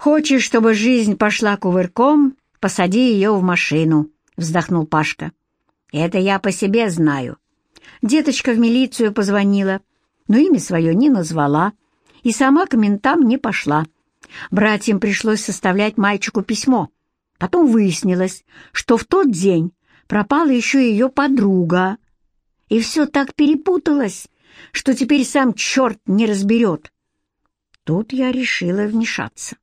«Хочешь, чтобы жизнь пошла кувырком, посади ее в машину», — вздохнул Пашка. «Это я по себе знаю. Деточка в милицию позвонила, но имя свое не назвала, и сама к ментам не пошла. Братьям пришлось составлять мальчику письмо. Потом выяснилось, что в тот день пропала еще ее подруга. И все так перепуталось, что теперь сам черт не разберет. Тут я решила вмешаться.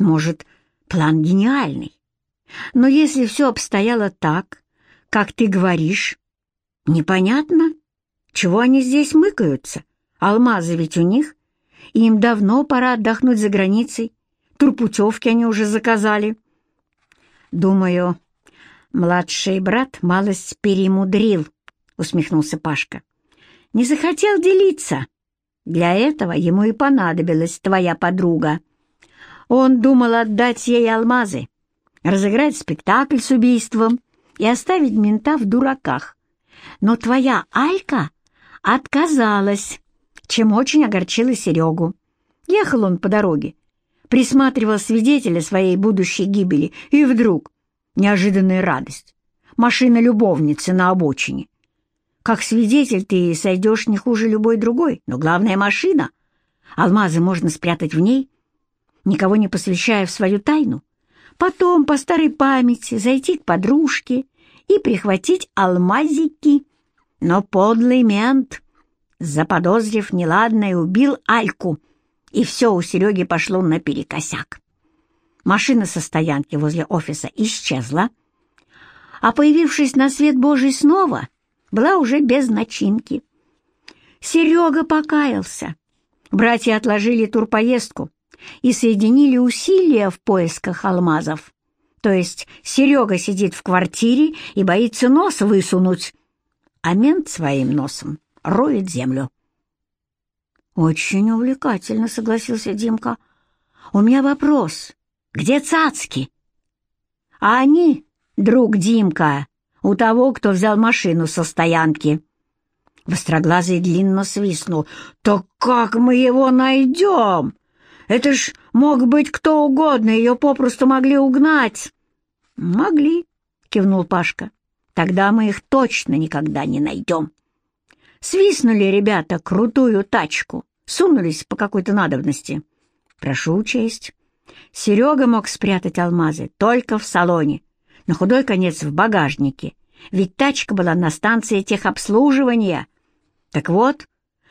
Может, план гениальный. Но если все обстояло так, как ты говоришь, непонятно, чего они здесь мыкаются. Алмазы ведь у них, и им давно пора отдохнуть за границей. Турпутевки они уже заказали. Думаю, младший брат малость перемудрил, усмехнулся Пашка. Не захотел делиться. Для этого ему и понадобилась твоя подруга. Он думал отдать ей алмазы, разыграть спектакль с убийством и оставить мента в дураках. Но твоя Алька отказалась, чем очень огорчила Серегу. Ехал он по дороге, присматривал свидетеля своей будущей гибели, и вдруг неожиданная радость. Машина любовницы на обочине. Как свидетель ты сойдешь не хуже любой другой, но главная машина. Алмазы можно спрятать в ней, никого не посвящая в свою тайну, потом по старой памяти зайти к подружке и прихватить алмазики. Но подлый мент, заподозрив неладное, убил Альку, и все у Сереги пошло наперекосяк. Машина со стоянки возле офиса исчезла, а появившись на свет Божий снова, была уже без начинки. Серега покаялся. Братья отложили турпоездку, и соединили усилия в поисках алмазов. То есть Серега сидит в квартире и боится нос высунуть, а мент своим носом роет землю. «Очень увлекательно», — согласился Димка. «У меня вопрос. Где цацки?» «А они, друг Димка, у того, кто взял машину со стоянки». Востроглазый длинно свистнул. «Так как мы его найдем?» Это ж мог быть кто угодно, ее попросту могли угнать. Могли, кивнул Пашка. Тогда мы их точно никогда не найдем. Свистнули ребята крутую тачку, сунулись по какой-то надобности. Прошу учесть. Серега мог спрятать алмазы только в салоне, на худой конец в багажнике, ведь тачка была на станции техобслуживания. Так вот,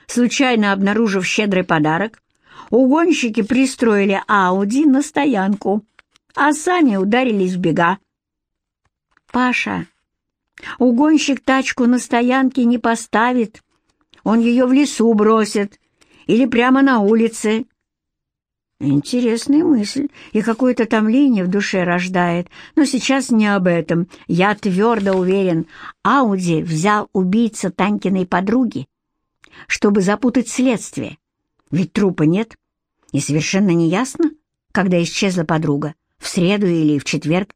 случайно обнаружив щедрый подарок, угонщики пристроили Ауди на стоянку, а сами ударились в бега. «Паша, угонщик тачку на стоянке не поставит, он ее в лесу бросит или прямо на улице». Интересная мысль и какое-то томление в душе рождает, но сейчас не об этом. Я твердо уверен, Ауди взял убийца Танькиной подруги, чтобы запутать следствие. Ведь трупа нет, и совершенно неясно, когда исчезла подруга, в среду или в четверг.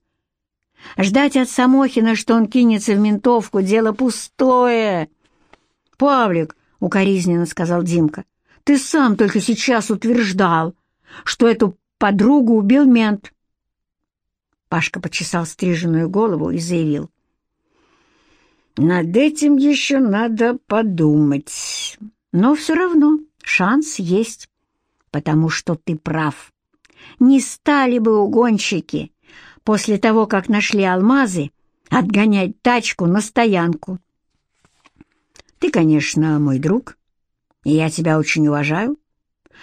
Ждать от Самохина, что он кинется в ментовку, дело пустое. «Павлик», — укоризненно сказал Димка, — «ты сам только сейчас утверждал, что эту подругу убил мент». Пашка почесал стриженную голову и заявил. «Над этим еще надо подумать. Но все равно Шанс есть, потому что ты прав. Не стали бы угонщики после того, как нашли алмазы, отгонять тачку на стоянку. Ты, конечно, мой друг, и я тебя очень уважаю,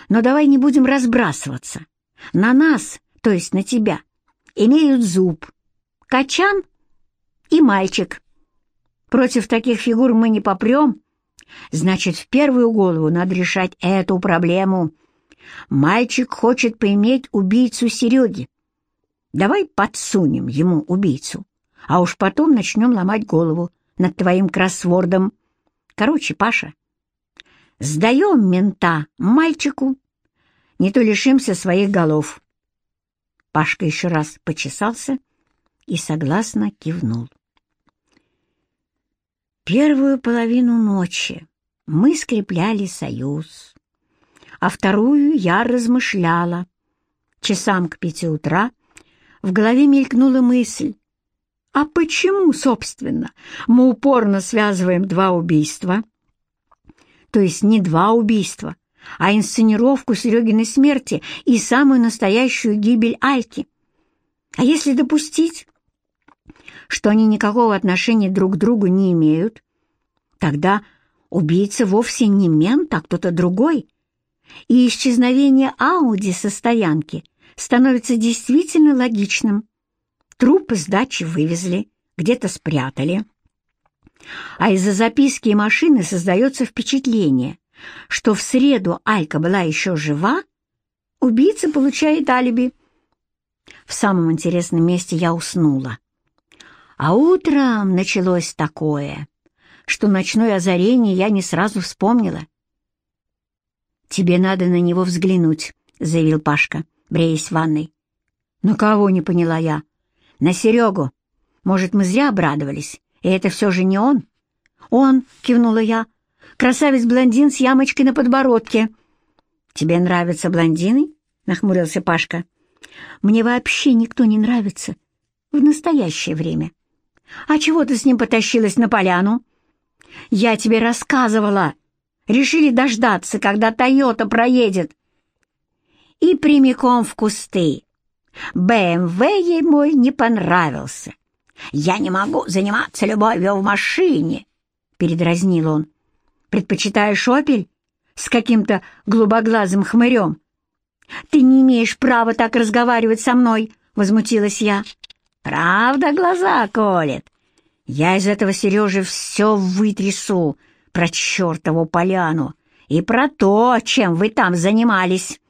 но давай не будем разбрасываться. На нас, то есть на тебя, имеют зуб, качан и мальчик. Против таких фигур мы не попрем, Значит, в первую голову надо решать эту проблему. Мальчик хочет поиметь убийцу Сереги. Давай подсунем ему убийцу, а уж потом начнем ломать голову над твоим кроссвордом. Короче, Паша, сдаем мента мальчику, не то лишимся своих голов. Пашка еще раз почесался и согласно кивнул. Первую половину ночи мы скрепляли союз, а вторую я размышляла, часам к пяти утра в голове мелькнула мысль, а почему, собственно, мы упорно связываем два убийства? То есть не два убийства, а инсценировку Серегиной смерти и самую настоящую гибель Альки. А если допустить, что они никакого отношения друг к другу не имеют, тогда убийца вовсе не мент, а кто-то другой, и исчезновение Ауди со стоянки становится действительно логичным. Труп с дачи вывезли, где-то спрятали. А из-за записки и машины создается впечатление, что в среду Алька была еще жива, убийца получает алиби. В самом интересном месте я уснула. А утром началось такое, что ночное озарение я не сразу вспомнила. «Тебе надо на него взглянуть», — заявил Пашка, бреясь в ванной. «На кого?» — не поняла я. «На Серегу. Может, мы зря обрадовались, и это все же не он?» «Он», — кивнула я, — «красавец-блондин с ямочкой на подбородке». «Тебе нравятся блондины?» — нахмурился Пашка. «Мне вообще никто не нравится в настоящее время». «А чего ты с ним потащилась на поляну?» «Я тебе рассказывала. Решили дождаться, когда Тойота проедет». И прямиком в кусты. БМВ ей мой не понравился. «Я не могу заниматься любовью в машине», — передразнил он. «Предпочитаешь «Опель» с каким-то голубоглазым хмырем?» «Ты не имеешь права так разговаривать со мной», — возмутилась я. Правда глаза колет? Я из этого Сережи все вытрясу про чертову поляну и про то, чем вы там занимались.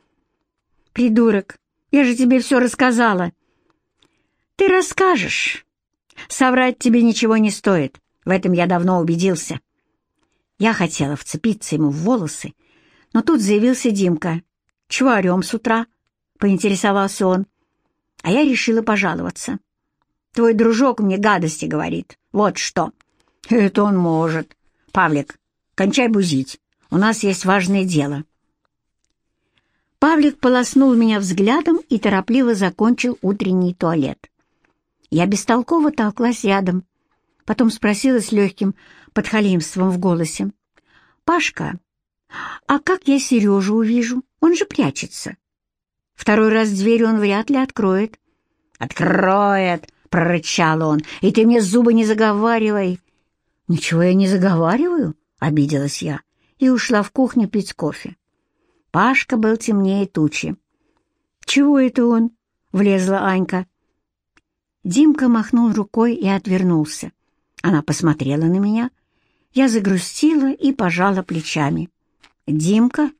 Придурок, я же тебе все рассказала. Ты расскажешь. Соврать тебе ничего не стоит. В этом я давно убедился. Я хотела вцепиться ему в волосы, но тут заявился Димка. «Чего орем с утра?» — поинтересовался он. А я решила пожаловаться. Твой дружок мне гадости говорит. Вот что. Это он может. Павлик, кончай бузить. У нас есть важное дело. Павлик полоснул меня взглядом и торопливо закончил утренний туалет. Я бестолково толклась рядом. Потом спросила с легким подхалимством в голосе. «Пашка, а как я Сережу увижу? Он же прячется. Второй раз дверь он вряд ли откроет». «Откроет!» — прорычал он. «И ты мне зубы не заговаривай!» «Ничего я не заговариваю», — обиделась я и ушла в кухню пить кофе. Пашка был темнее тучи. «Чего это он?» — влезла Анька. Димка махнул рукой и отвернулся. Она посмотрела на меня. Я загрустила и пожала плечами. Димка,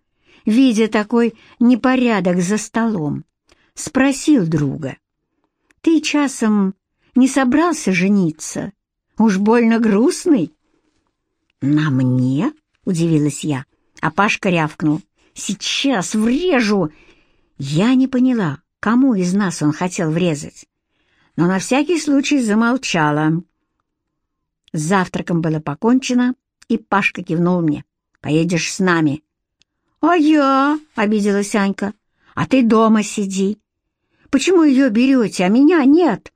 видя такой непорядок за столом, спросил друга. «Ты часом не собрался жениться? Уж больно грустный». «На мне?» — удивилась я, а Пашка рявкнул. «Сейчас врежу!» Я не поняла, кому из нас он хотел врезать, но на всякий случай замолчала. С завтраком было покончено, и Пашка кивнул мне. «Поедешь с нами». «А я?» — обиделась Анька. «А ты дома сиди. Почему ее берете, а меня нет?»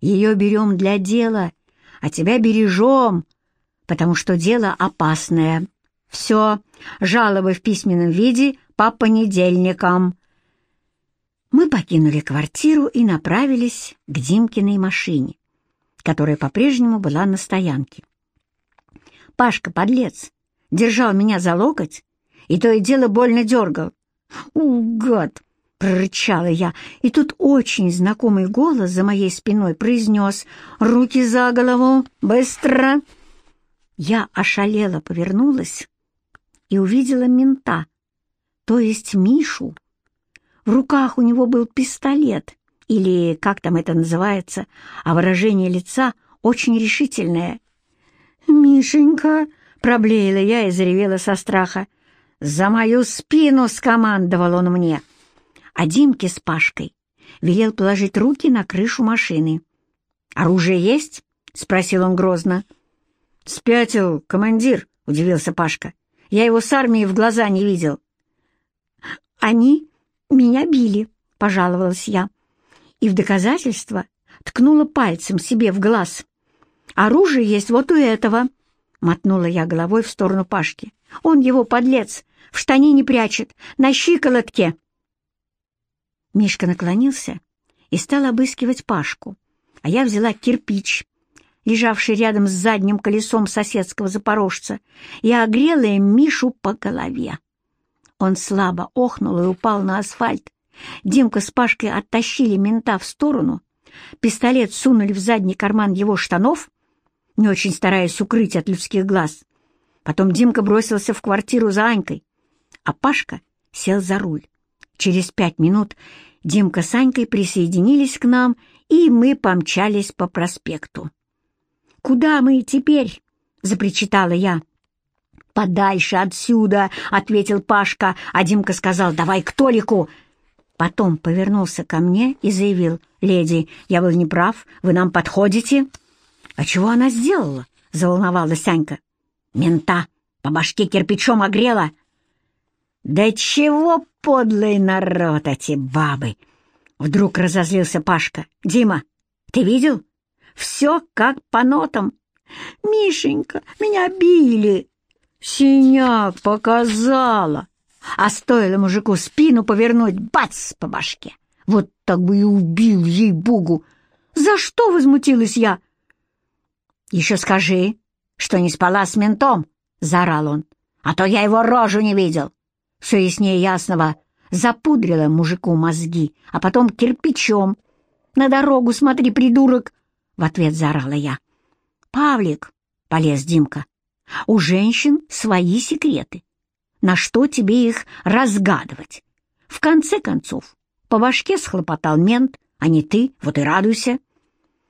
Ее берем для дела, а тебя бережем, потому что дело опасное. Все, жалобы в письменном виде по понедельникам». Мы покинули квартиру и направились к Димкиной машине, которая по-прежнему была на стоянке. Пашка, подлец, держал меня за локоть и то и дело больно дергал. «У, гад! — прорычала я, и тут очень знакомый голос за моей спиной произнес «Руки за голову! Быстро!» Я ошалела повернулась и увидела мента, то есть Мишу. В руках у него был пистолет, или как там это называется, а выражение лица очень решительное. «Мишенька!» — проблеяла я и заревела со страха. «За мою спину!» — скомандовал он мне — а Димке с Пашкой велел положить руки на крышу машины. «Оружие есть?» — спросил он грозно. «Спятил, командир», — удивился Пашка. «Я его с армией в глаза не видел». «Они меня били», — пожаловалась я. И в доказательство ткнула пальцем себе в глаз. «Оружие есть вот у этого», — мотнула я головой в сторону Пашки. «Он его, подлец, в штанине прячет, на щиколотке». Мишка наклонился и стал обыскивать Пашку, а я взяла кирпич, лежавший рядом с задним колесом соседского запорожца, и огрела им Мишу по голове. Он слабо охнул и упал на асфальт. Димка с Пашкой оттащили мента в сторону, пистолет сунули в задний карман его штанов, не очень стараясь укрыть от людских глаз. Потом Димка бросился в квартиру за Анькой, а Пашка сел за руль. Через пять минут Димка с Анькой присоединились к нам, и мы помчались по проспекту. «Куда мы теперь?» — запричитала я. «Подальше отсюда!» — ответил Пашка, а Димка сказал «давай к Толику!» Потом повернулся ко мне и заявил «Леди, я был неправ, вы нам подходите?» «А чего она сделала?» — заволновалась Анька. «Мента по башке кирпичом огрела!» «Да чего подлый народ эти бабы!» Вдруг разозлился Пашка. «Дима, ты видел? Все как по нотам. Мишенька, меня били!» Синяк показала. А стоило мужику спину повернуть, бац, по башке. Вот так бы и убил, ей-богу. За что возмутилась я? Еще скажи, что не спала с ментом, заорал он. А то я его рожу не видел. Все яснее ясного. Запудрила мужику мозги, а потом кирпичом. На дорогу смотри, придурок, в ответ заорала я. Павлик, полез Димка. У женщин свои секреты. На что тебе их разгадывать? В конце концов, по башке схлопотал мент, а не ты, вот и радуйся.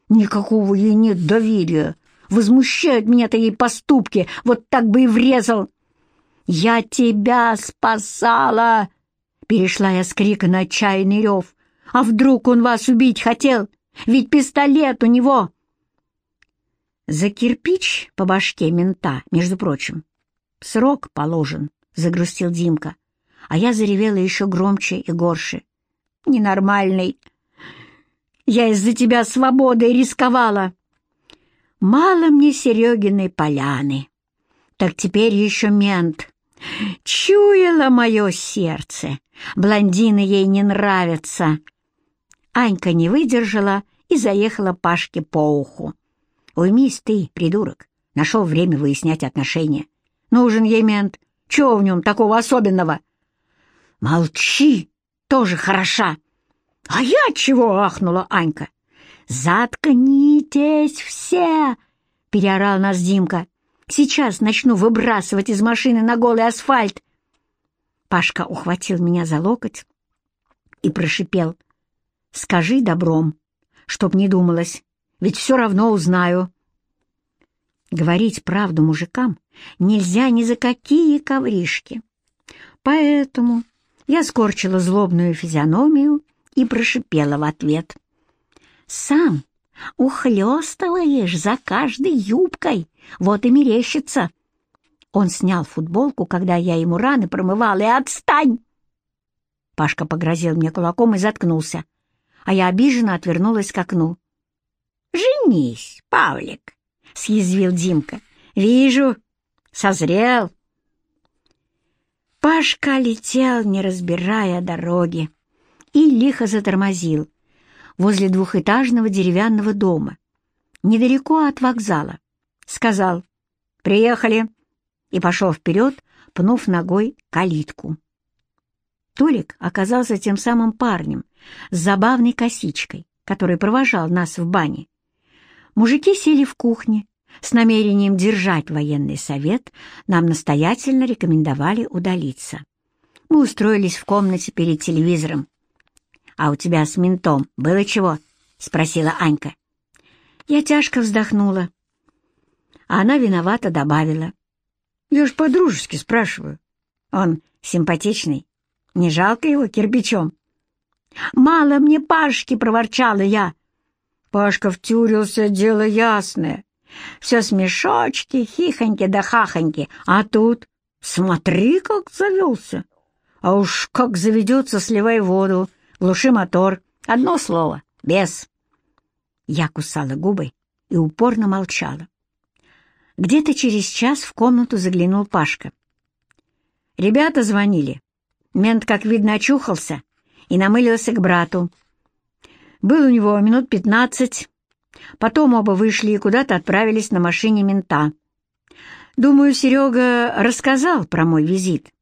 Никакого ей нет доверия. Возмущают меня такие поступки, вот так бы и врезал. «Я тебя спасала!» Перешла я с крика на отчаянный рев. «А вдруг он вас убить хотел? Ведь пистолет у него!» За кирпич по башке мента, между прочим, срок положен, — загрустил Димка, а я заревела еще громче и горше. Ненормальный. Я из-за тебя свободой рисковала. Мало мне Серегиной поляны. Так теперь еще мент. Чуяло мое сердце. Блондины ей не нравятся. Анька не выдержала и заехала Пашке по уху. Уймись ты, придурок. Нашел время выяснять отношения. Нужен ей мент. Чего в нем такого особенного? Молчи, тоже хороша. А я чего, ахнула Анька. Заткнитесь все, переорал нас Димка. Сейчас начну выбрасывать из машины на голый асфальт. Пашка ухватил меня за локоть и прошипел. «Скажи добром, чтоб не думалось ведь все равно узнаю. Говорить правду мужикам нельзя ни за какие ковришки. Поэтому я скорчила злобную физиономию и прошипела в ответ. «Сам ухлёстываешь за каждой юбкой, вот и мерещится». Он снял футболку, когда я ему раны промывал, и отстань! Пашка погрозил мне кулаком и заткнулся, а я обиженно отвернулась к окну. «Женись, Павлик», — съязвил Димка. «Вижу, созрел». Пашка летел, не разбирая дороги, и лихо затормозил возле двухэтажного деревянного дома, недалеко от вокзала. Сказал «Приехали» и пошел вперед, пнув ногой калитку. Толик оказался тем самым парнем с забавной косичкой, который провожал нас в бане. Мужики сели в кухне. С намерением держать военный совет нам настоятельно рекомендовали удалиться. Мы устроились в комнате перед телевизором. «А у тебя с ментом было чего?» — спросила Анька. Я тяжко вздохнула. А она виновато добавила. «Я ж по-дружески спрашиваю. Он симпатичный. Не жалко его кирпичом?» «Мало мне Пашки!» — проворчала я. Пашка втюрился, дело ясное. Все смешочки, хихоньки да хахоньки. А тут, смотри, как завелся. А уж как заведется, сливай воду, Глуши мотор. Одно слово. Без. Я кусала губы и упорно молчала. Где-то через час в комнату заглянул Пашка. Ребята звонили. Мент, как видно, очухался и намылился к брату. Был у него минут пятнадцать. Потом оба вышли и куда-то отправились на машине мента. Думаю, Серега рассказал про мой визит.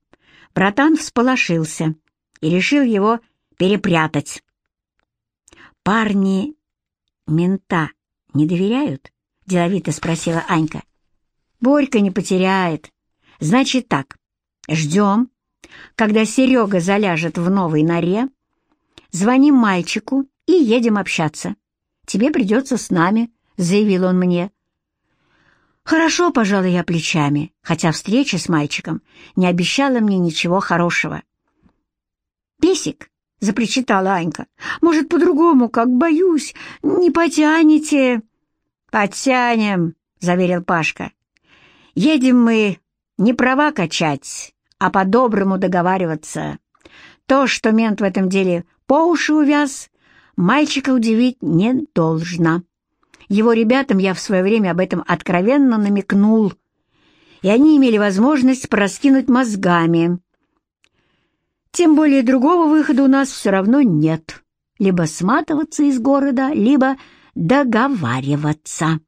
Братан всполошился и решил его перепрятать. «Парни мента не доверяют?» — деловито спросила Анька. «Борька не потеряет. Значит так, ждем, когда Серега заляжет в новой норе, звоним мальчику и едем общаться. Тебе придется с нами», — заявил он мне. «Хорошо, пожалуй, я плечами, хотя встреча с мальчиком не обещала мне ничего хорошего». «Песик», — запричитала Анька, — «может, по-другому, как боюсь, не потянете?» «Подтянем», — заверил Пашка. «Едем мы не права качать, а по-доброму договариваться. То, что мент в этом деле по уши увяз, мальчика удивить не должно. Его ребятам я в свое время об этом откровенно намекнул, и они имели возможность пораскинуть мозгами. Тем более другого выхода у нас все равно нет. Либо сматываться из города, либо договариваться.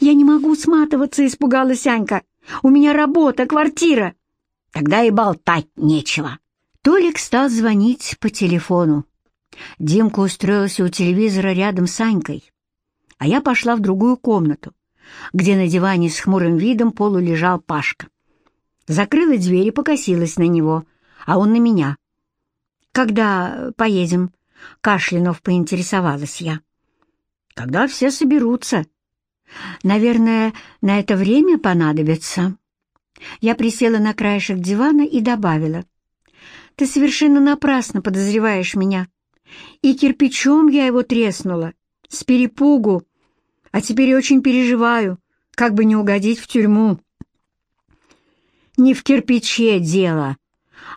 «Я не могу сматываться», — испугалась Анька. «У меня работа, квартира». «Тогда и болтать нечего». Толик стал звонить по телефону. Димка устроился у телевизора рядом с Анькой, а я пошла в другую комнату, где на диване с хмурым видом полулежал Пашка. Закрыла дверь и покосилась на него, а он на меня. «Когда поедем?» — кашлянув поинтересовалась я. «Когда все соберутся. Наверное, на это время понадобится». Я присела на краешек дивана и добавила. «Ты совершенно напрасно подозреваешь меня. И кирпичом я его треснула, с перепугу, а теперь очень переживаю, как бы не угодить в тюрьму. Не в кирпиче дело,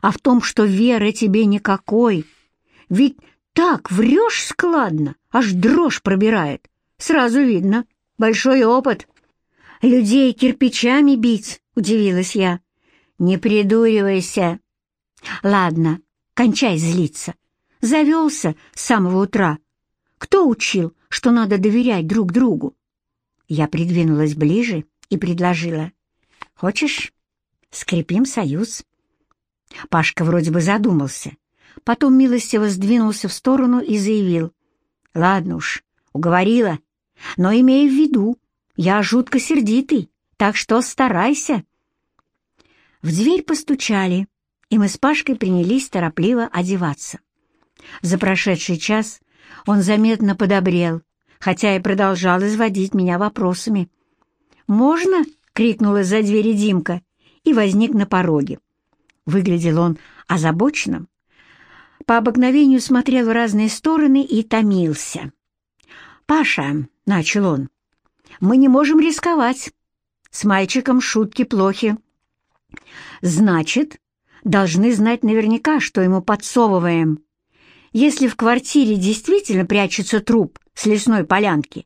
а в том, что веры тебе никакой. Ведь так врешь складно, аж дрожь пробирает. Сразу видно, большой опыт. Людей кирпичами бить, удивилась я. Не придуривайся. Ладно, кончай злиться. Завелся с самого утра. Кто учил, что надо доверять друг другу? Я придвинулась ближе и предложила. «Хочешь, скрепим союз?» Пашка вроде бы задумался. Потом милостиво сдвинулся в сторону и заявил. «Ладно уж, уговорила. Но имей в виду, я жутко сердитый, так что старайся». В дверь постучали, и мы с Пашкой принялись торопливо одеваться. За прошедший час он заметно подобрел, хотя и продолжал изводить меня вопросами. «Можно?» — крикнул из-за двери Димка и возник на пороге. Выглядел он озабоченным. По обыкновению смотрел в разные стороны и томился. «Паша», — начал он, — «мы не можем рисковать. С мальчиком шутки плохи. Значит, должны знать наверняка, что ему подсовываем. Если в квартире действительно прячется труп с лесной полянки,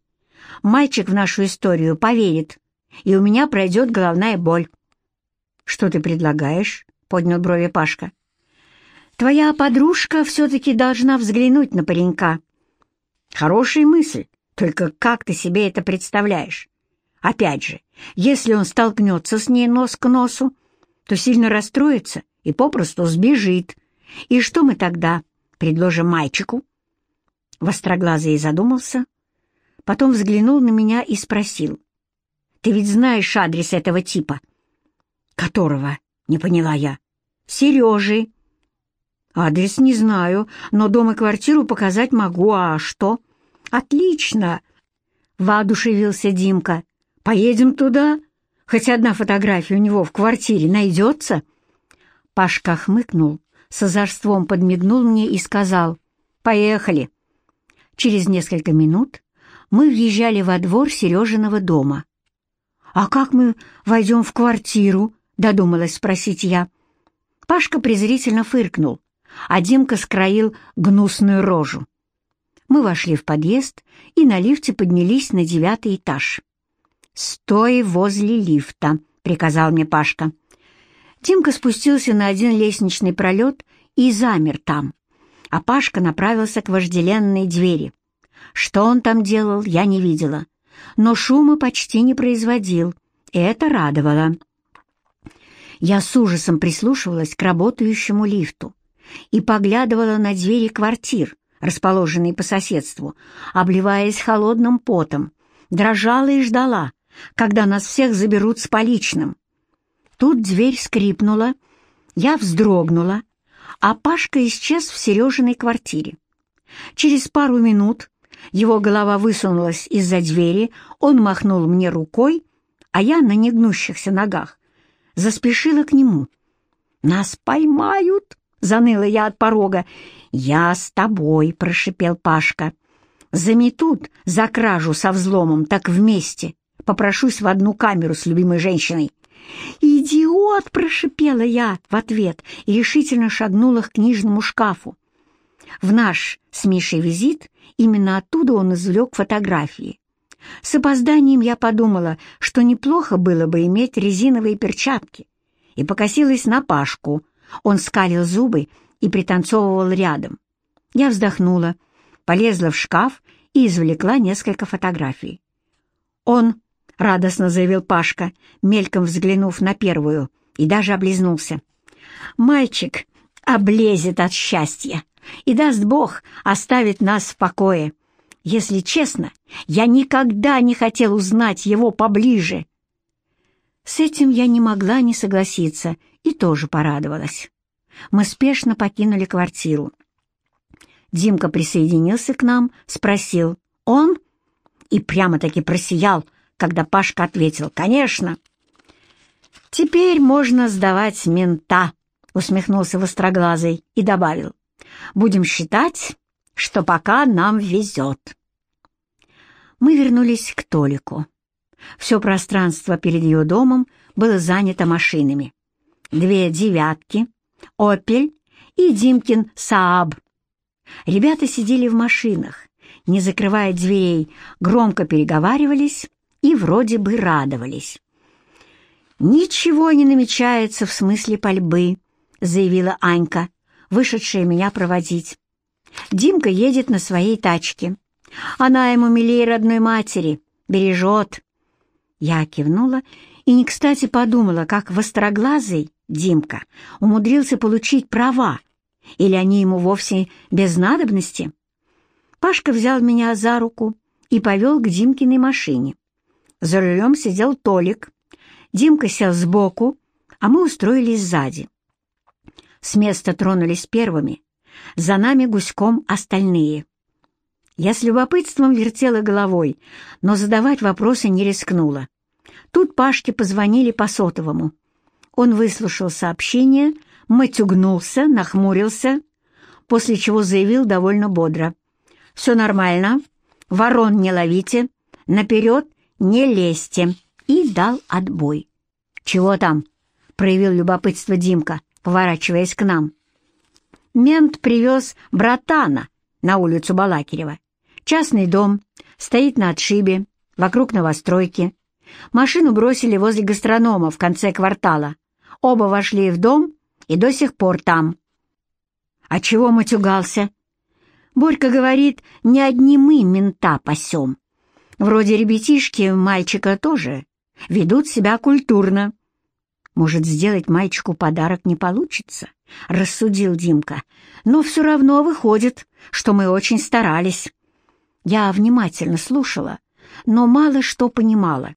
мальчик в нашу историю поверит, и у меня пройдет головная боль. «Что ты предлагаешь?» — поднял брови Пашка. «Твоя подружка все-таки должна взглянуть на паренька». «Хорошая мысль, только как ты себе это представляешь? Опять же, если он столкнется с ней нос к носу, то сильно расстроится и попросту сбежит. И что мы тогда? предложим мальчику?» Востроглазый задумался, потом взглянул на меня и спросил. «Ты ведь знаешь адрес этого типа?» «Которого?» — не поняла я. «Сережи». «Адрес не знаю, но дом и квартиру показать могу, а что?» «Отлично!» — воодушевился Димка. «Поедем туда? Хоть одна фотография у него в квартире найдется?» Пашка хмыкнул с озорством подмигнул мне и сказал «Поехали». Через несколько минут мы въезжали во двор Сережиного дома. «А как мы войдем в квартиру?» — додумалась спросить я. Пашка презрительно фыркнул, а Димка скроил гнусную рожу. Мы вошли в подъезд и на лифте поднялись на девятый этаж. «Стой возле лифта», — приказал мне Пашка. Димка спустился на один лестничный пролет и замер там, а Пашка направился к вожделенной двери. Что он там делал, я не видела, но шума почти не производил, и это радовало. Я с ужасом прислушивалась к работающему лифту и поглядывала на двери квартир, расположенные по соседству, обливаясь холодным потом, дрожала и ждала, когда нас всех заберут с поличным. Тут дверь скрипнула, я вздрогнула, а Пашка исчез в Сережиной квартире. Через пару минут его голова высунулась из-за двери, он махнул мне рукой, а я на негнущихся ногах заспешила к нему. «Нас поймают!» — заныла я от порога. «Я с тобой!» — прошипел Пашка. «Заметут за кражу со взломом, так вместе. Попрошусь в одну камеру с любимой женщиной». «Идиот!» — прошипела я в ответ и решительно шагнула к книжному шкафу. В наш с Мишей визит именно оттуда он извлек фотографии. С опозданием я подумала, что неплохо было бы иметь резиновые перчатки, и покосилась на Пашку. Он скалил зубы и пританцовывал рядом. Я вздохнула, полезла в шкаф и извлекла несколько фотографий. «Он», — радостно заявил Пашка, мельком взглянув на первую, и даже облизнулся. «Мальчик облезет от счастья, и даст Бог оставить нас в покое». Если честно, я никогда не хотел узнать его поближе. С этим я не могла не согласиться и тоже порадовалась. Мы спешно покинули квартиру. Димка присоединился к нам, спросил «Он?» и прямо-таки просиял, когда Пашка ответил «Конечно». «Теперь можно сдавать мента», — усмехнулся Востроглазый и добавил «Будем считать, что пока нам везет» мы вернулись к Толику. Все пространство перед ее домом было занято машинами. Две «девятки», «Опель» и Димкин «Сааб». Ребята сидели в машинах, не закрывая дверей, громко переговаривались и вроде бы радовались. «Ничего не намечается в смысле пальбы», — заявила Анька, вышедшая меня проводить. «Димка едет на своей тачке. Она ему милее родной матери, бережет. Я кивнула и не кстати подумала, как востроглазый Димка умудрился получить права, или они ему вовсе без надобности. Пашка взял меня за руку и повел к Димкиной машине. За рулем сидел Толик. Димка сел сбоку, а мы устроились сзади. С места тронулись первыми, за нами гуськом остальные — я с любопытством вертела головой, но задавать вопросы не рискнула. Тут Пашке позвонили по сотовому. Он выслушал сообщение, матюгнулся, нахмурился, после чего заявил довольно бодро. «Все нормально, ворон не ловите, наперед не лезьте» и дал отбой. «Чего там?» — проявил любопытство Димка, поворачиваясь к нам. Мент привез братана на улицу Балакирева. Частный дом, стоит на отшибе, вокруг новостройки. Машину бросили возле гастронома в конце квартала. Оба вошли в дом и до сих пор там. А чего матюгался? Борька говорит, не одни мы мента пасем. Вроде ребятишки мальчика тоже ведут себя культурно. Может, сделать мальчику подарок не получится, рассудил Димка. Но все равно выходит, что мы очень старались. Я внимательно слушала, но мало что понимала.